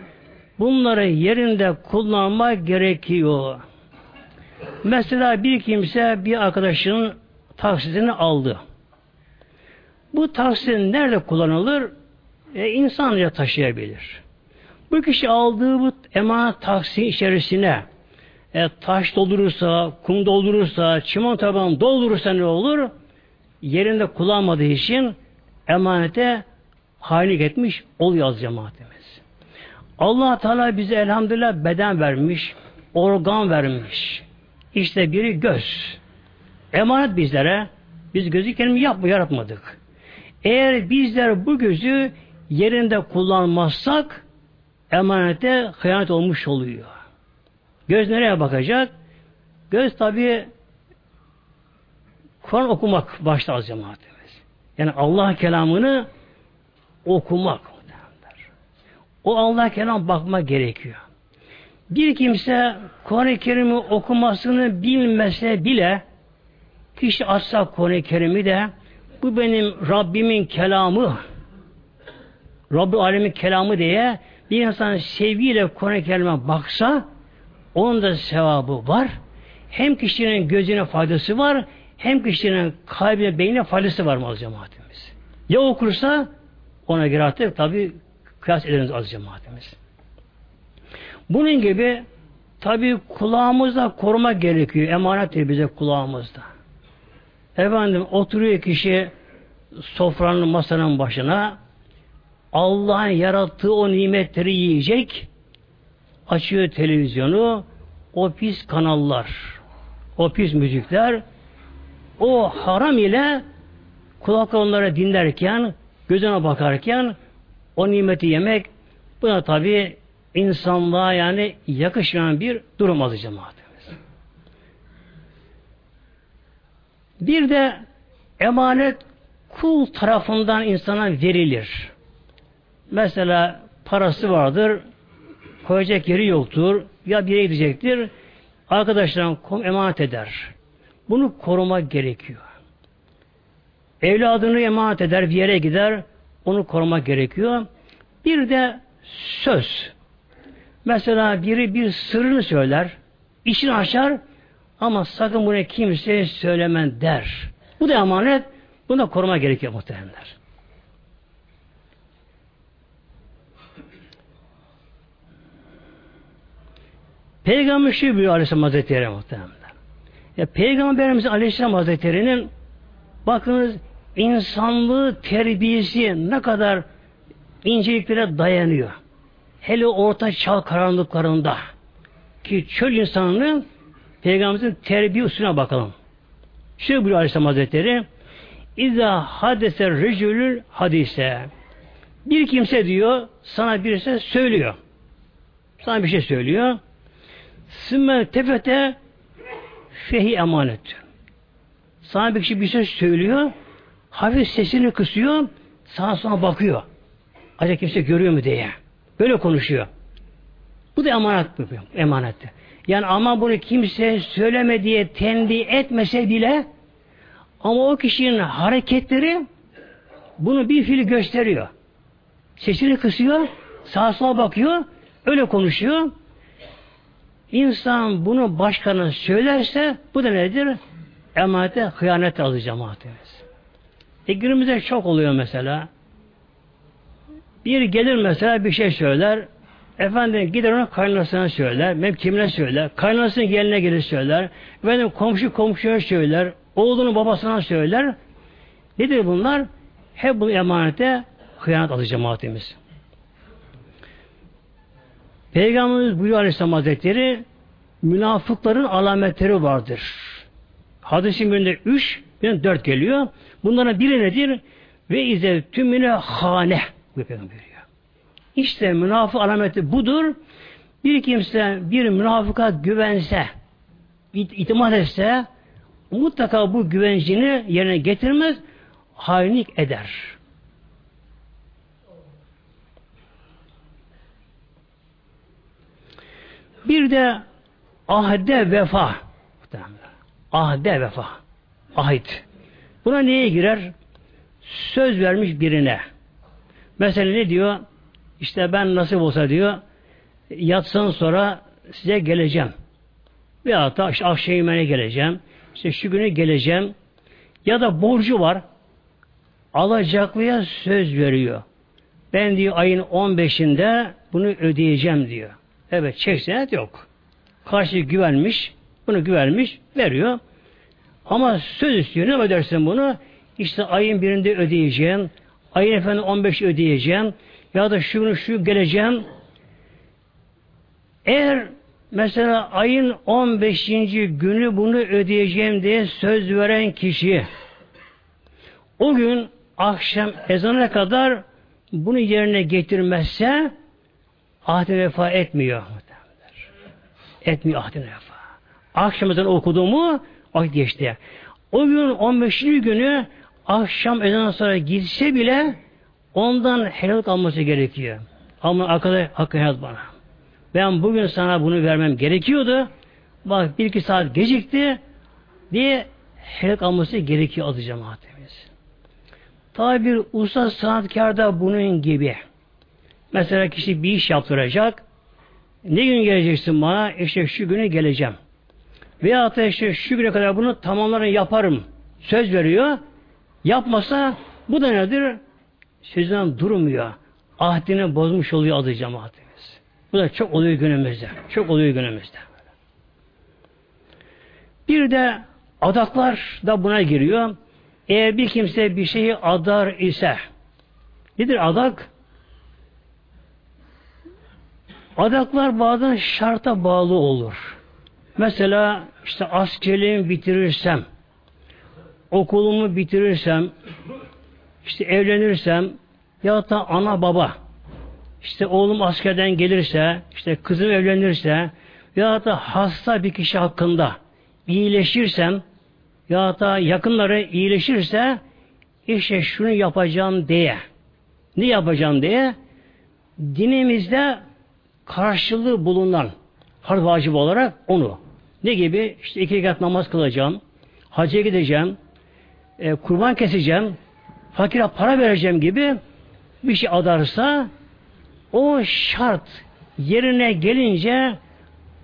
Bunları yerinde kullanmak gerekiyor. Mesela bir kimse bir arkadaşının taksitini aldı. Bu taksit nerede kullanılır? E, insanca taşıyabilir. Bu kişi aldığı bu emanet taksi içerisine e, taş doldurursa, kum doldurursa, çimon taban doldurursa ne olur? Yerinde kullanmadığı için emanete hainlik etmiş oluyor az cemaatimiz. allah Teala bize elhamdülillah beden vermiş, organ vermiş. İşte biri göz. Emanet bizlere. Biz gözü kendimiz yapma, yaratmadık. Eğer bizler bu gözü yerinde kullanmazsak emanete hıyanet olmuş oluyor. Göz nereye bakacak? Göz tabi Kur'an okumak başta az cemaatimiz. Yani Allah kelamını okumak. O Allah kelam bakma gerekiyor. Bir kimse Kur'an-ı Kerim'i okumasını bilmese bile kişi açsa Kur'an-ı Kerim'i de bu benim Rabbimin kelamı Rabbi alemin kelamı diye bir insan sevgiyle Kur'an-ı Kerim'e baksa onun da sevabı var. Hem kişinin gözüne faydası var hem kişinin kalbine, beynine faydası var mı az cemaatimiz? Ya okursa ona göre artık tabi kıyas ederiz az cemaatimiz. Bunun gibi tabi kulağımızda koruma gerekiyor. Emanettir bize kulağımızda. Efendim oturuyor kişi sofranın masanın başına Allah'ın yarattığı o nimetleri yiyecek açıyor televizyonu o pis kanallar o pis müzikler o haram ile kulak onlara dinlerken gözüne bakarken o nimeti yemek buna tabi insanlığa yani yakışmayan bir durum azı cemaatimiz. Bir de emanet kul tarafından insana verilir. Mesela parası vardır, koyacak yeri yoktur, ya bir yere gidecektir, arkadaşlarına emanet eder. Bunu koruma gerekiyor. Evladını emanet eder, bir yere gider, onu koruma gerekiyor. Bir de söz. Mesela biri bir sırrını söyler, işini açar ama sakın bunu kimseye söylemen der. Bu da emanet, bunu da koruma gerekiyor muhtemelenler. Peygamber şu buyuruyor Aleyhisselam Hazretleri muhtemelen. Ya, Peygamberimiz Aleyhisselam Hazretleri'nin bakınız insanlığı terbiyesi ne kadar inceliklere dayanıyor. Hele orta çağ karanlıklarında ki çöl insanının Peygamberimizin terbiye usulüne bakalım. Şu buyuruyor Aleyhisselam Hazretleri İza hadese rejülül hadise bir kimse diyor sana birisi söylüyor. Sana bir şey söylüyor. Sümme tefete fehi emanet. Sana bir kişi bir şey söylüyor. Hafif sesini kısıyor. Sağa sonra bakıyor. Acaba kimse görüyor mu diye. Böyle konuşuyor. Bu da emanet emanette. Yani ama bunu kimse söyleme diye tembih etmese bile ama o kişinin hareketleri bunu bir fili gösteriyor. Sesini kısıyor, sağa sola bakıyor, öyle konuşuyor. İnsan bunu başkana söylerse bu da nedir? Emanete hıyanet alır cemaatimiz. E günümüzde çok oluyor mesela. Bir gelir mesela bir şey söyler. Efendim gider ona kaynasına söyler. Mevkimine söyler. Kaynasının geline gelir söyler. Efendim komşu komşuya söyler. Oğlunun babasına söyler. Nedir bunlar? Hep bu emanete hıyanet alır cemaatimiz. Peygamberimiz buyuruyor Aleyhisselam Hazretleri münafıkların alametleri vardır. Hadisin birinde üç, birinde dört geliyor. Bunların biri nedir? Ve ize tümüne hane buyuruyor. İşte münafık alameti budur. Bir kimse bir münafıka güvense, it itimat etse, mutlaka bu güvencini yerine getirmez, hainlik eder. Bir de ahde vefa. Ahde vefa. Ahit. Buna neye girer? Söz vermiş birine. Mesela ne diyor? İşte ben nasip olsa diyor, yatsan sonra size geleceğim. Veya da işte akşamüne geleceğim. İşte şu güne geleceğim. Ya da borcu var. Alacaklıya söz veriyor. Ben diyor ayın 15'inde bunu ödeyeceğim diyor. Evet çek senet yok. Karşı güvenmiş, bunu güvenmiş, veriyor. Ama söz istiyor. Ne ödersin bunu? İşte ayın birinde ödeyeceğim. Ayın efendim 15 ödeyeceğim. Ya da şunu şu geleceğim. Eğer mesela ayın 15. günü bunu ödeyeceğim diye söz veren kişi o gün akşam ezana kadar bunu yerine getirmezse ahde vefa etmiyor. Etmiyor ahde vefa. Akşam ezanı okudu mu vakit geçti. O gün 15. günü akşam ezanı sonra gitse bile ondan helal alması gerekiyor. Ama arkada hakkı helal bana. Ben bugün sana bunu vermem gerekiyordu. Bak bir iki saat gecikti diye helak alması gerekiyor adı cemaatimiz. Tabi bir usta sanatkar da bunun gibi. Mesela kişi bir iş yaptıracak. Ne gün geleceksin bana? İşte şu günü geleceğim. Veya da işte şu güne kadar bunu tamamlarını yaparım. Söz veriyor. Yapmasa bu da nedir? Sözünden durmuyor. Ahdini bozmuş oluyor adı cemaatimiz. Bu da çok oluyor günümüzde. Çok oluyor günümüzde. Bir de adaklar da buna giriyor. Eğer bir kimse bir şeyi adar ise nedir adak? Adaklar bazen şarta bağlı olur. Mesela işte askerliğimi bitirirsem, okulumu bitirirsem, işte evlenirsem ya da ana baba işte oğlum askerden gelirse, işte kızım evlenirse ya da hasta bir kişi hakkında iyileşirsem ya da yakınları iyileşirse işte şunu yapacağım diye. Ne yapacağım diye? Dinimizde karşılığı bulunan farz vacip olarak onu. Ne gibi? işte iki rekat namaz kılacağım, hacca gideceğim, e, kurban keseceğim, fakire para vereceğim gibi bir şey adarsa o şart yerine gelince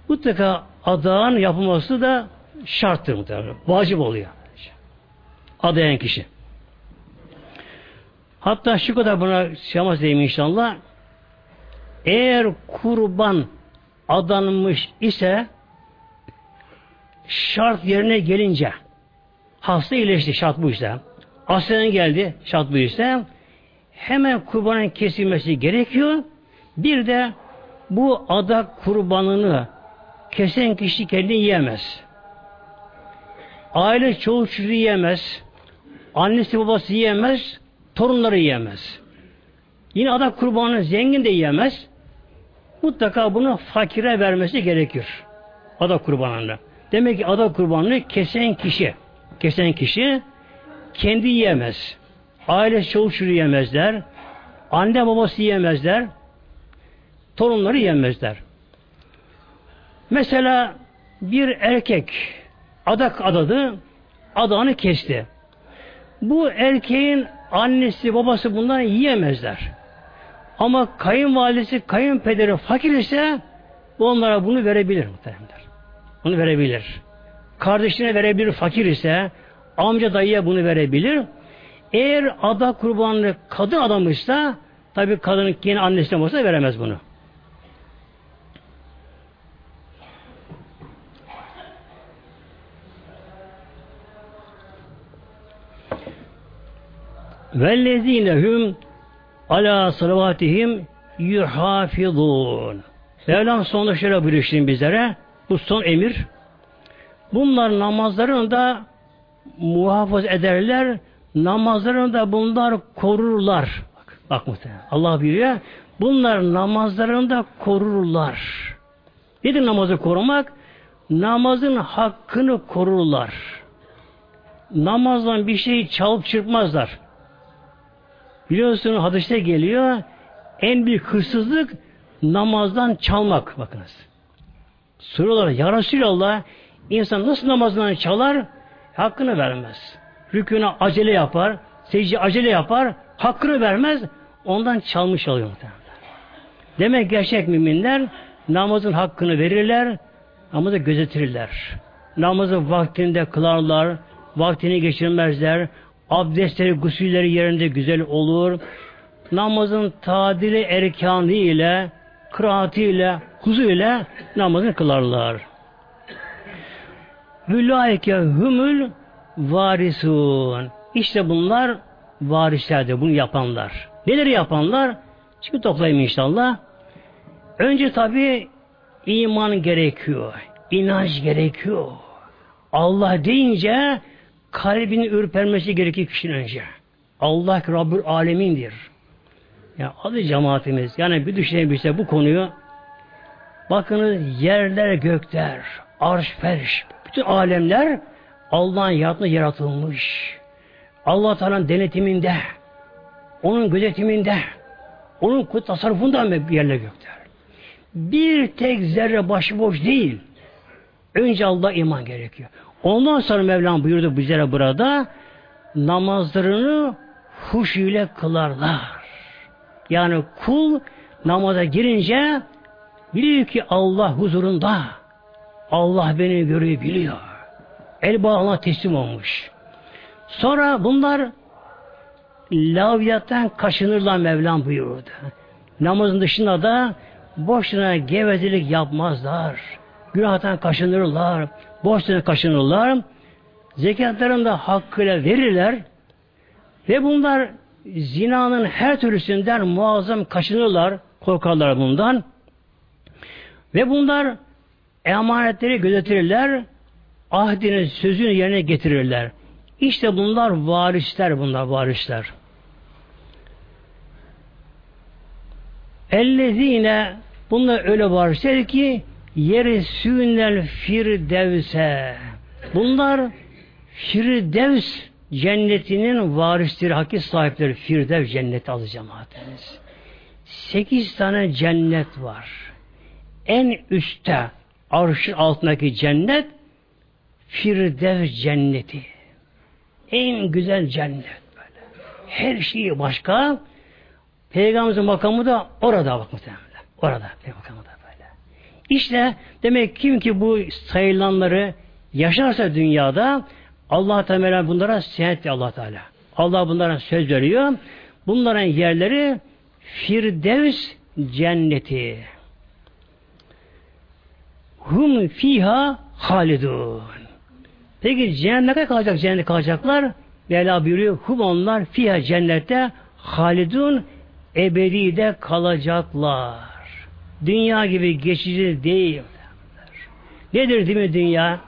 mutlaka adağın yapılması da şarttır muhtemelen. Vacip oluyor. Adayan kişi. Hatta şu kadar buna şamas diyeyim inşallah. Eğer kurban adanmış ise şart yerine gelince hasta iyileşti şart bu işte. Aslen geldi şart bu işte. Hemen kurbanın kesilmesi gerekiyor. Bir de bu adak kurbanını kesen kişi kendi yiyemez. Aile çoğu çocuğu yiyemez. Annesi babası yiyemez. Torunları yiyemez. Yine adak kurbanı zengin de yiyemez. Mutlaka bunu fakire vermesi gerekir. Adak kurbanını. Demek ki adak kurbanını kesen kişi, kesen kişi kendi yiyemez. Aile çoğu çocuğu yemezler. Anne babası yiyemezler. Torunları yemezler. Mesela bir erkek adak adadı, adağını kesti. Bu erkeğin annesi, babası bundan yiyemezler. Ama kayınvalidesi, kayınpederi fakir ise onlara bunu verebilir muhtemelenler. Bunu verebilir. Kardeşine verebilir fakir ise, amca dayıya bunu verebilir. Eğer ada kurbanını kadın adamışsa, tabi kadının yine annesine olsa veremez bunu. Vellezinehum ala salavatihim yuhafizun. Mevlam sonunda şöyle buyuruyor bizlere. Bu son emir. Bunlar namazlarını da muhafaza ederler. Namazlarını da bunlar korurlar. Bak, bak muhtemelen. Allah buyuruyor. Bunlar namazlarını da korurlar. Nedir namazı korumak? Namazın hakkını korurlar. Namazdan bir şeyi çalıp çırpmazlar. Biliyorsun hadiste geliyor en büyük hırsızlık namazdan çalmak. Bakınız. Soruyorlar ya Resulallah insan nasıl namazdan çalar? Hakkını vermez. Rükûne acele yapar, secde acele yapar, hakkını vermez, ondan çalmış oluyor muhtemelen. Demek gerçek müminler namazın hakkını verirler, namazı gözetirler. Namazı vaktinde kılarlar, vaktini geçirmezler, abdestleri, gusülleri yerinde güzel olur. Namazın tadili erkanı ile, kıraati ile, huzu ile namazını kılarlar. Hülaike hümül varisun. İşte bunlar varislerdir, bunu yapanlar. Neleri yapanlar? Şimdi toplayayım inşallah. Önce tabi iman gerekiyor. inanç gerekiyor. Allah deyince kalbinin ürpermesi gerekir kişinin önce. Allah Rabbül Alemin'dir. Ya adı cemaatimiz. Yani bir düşünebilse bu konuyu bakınız yerler gökler, arş ferş, bütün alemler Allah'ın yaratma yaratılmış. Allah Teala'nın denetiminde, onun gözetiminde, onun tasarrufunda mı yerler gökler? bir tek zerre başıboş değil. Önce Allah iman gerekiyor. Ondan sonra Mevlam buyurdu bizlere burada namazlarını huş ile kılarlar. Yani kul namaza girince biliyor ki Allah huzurunda. Allah beni görüyor, biliyor. El bağına teslim olmuş. Sonra bunlar laviyattan kaşınırlar Mevlam buyurdu. Namazın dışında da boşuna gevezelik yapmazlar. Günahtan kaşınırlar. Boşuna kaşınırlar. Zekatlarını da hakkıyla verirler. Ve bunlar zinanın her türlüsünden muazzam kaşınırlar. Korkarlar bundan. Ve bunlar emanetleri gözetirler. Ahdinin sözünü yerine getirirler. İşte bunlar varisler bunlar varisler. Ellezine bunlar öyle varisler ki yeri sünel firdevse bunlar firdevs cennetinin varisleri, hakik sahipleri firdevs cenneti azı cemaatimiz. Sekiz tane cennet var. En üstte arşın altındaki cennet firdevs cenneti. En güzel cennet böyle. Her şeyi başka. Peygamberimizin makamı da orada bak muhtemelen. Orada makamı da böyle. İşte demek kim ki bu sayılanları yaşarsa dünyada Allah Teala bunlara seyahat Allah Teala. Allah bunlara söz veriyor. Bunların yerleri Firdevs cenneti. Hum fiha halidun. Peki cennete kalacak, cennete kalacaklar. Mevla buyuruyor, hum onlar fiha cennette halidun ebedi de kalacaklar. Dünya gibi geçici değil. Nedir değil mi dünya?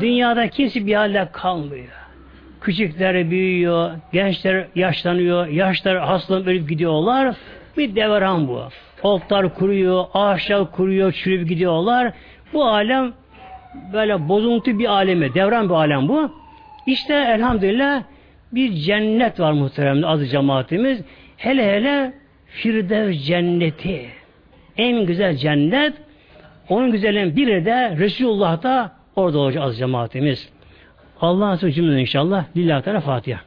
Dünyada kimse bir halde kalmıyor. Küçükler büyüyor, gençler yaşlanıyor, yaşlar hastalanıp ölüp gidiyorlar. Bir devran bu. Otlar kuruyor, ağaçlar kuruyor, çürüp gidiyorlar. Bu alem böyle bozuntu bir aleme, devran bir alem bu. İşte elhamdülillah bir cennet var muhteremde adı cemaatimiz. Hele hele Firdevs cenneti. En güzel cennet. Onun güzelliğin biri de Resulullah da orada olacak az cemaatimiz. Allah'a cümle inşallah. Lillahi Teala Fatiha.